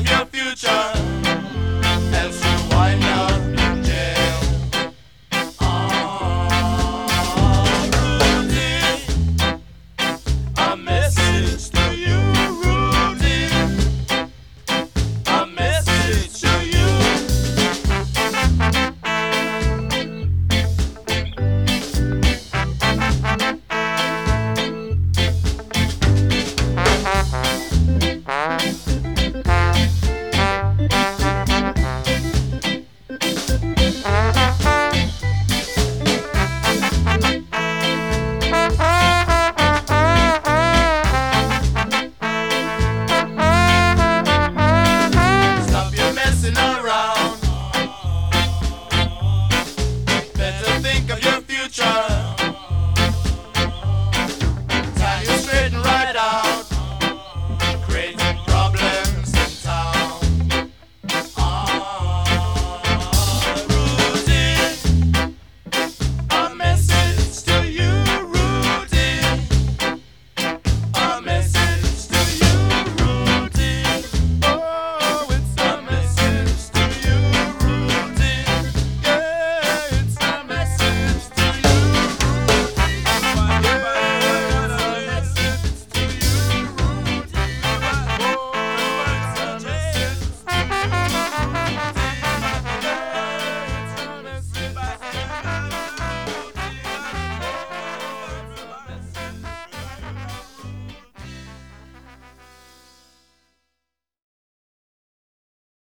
up your future.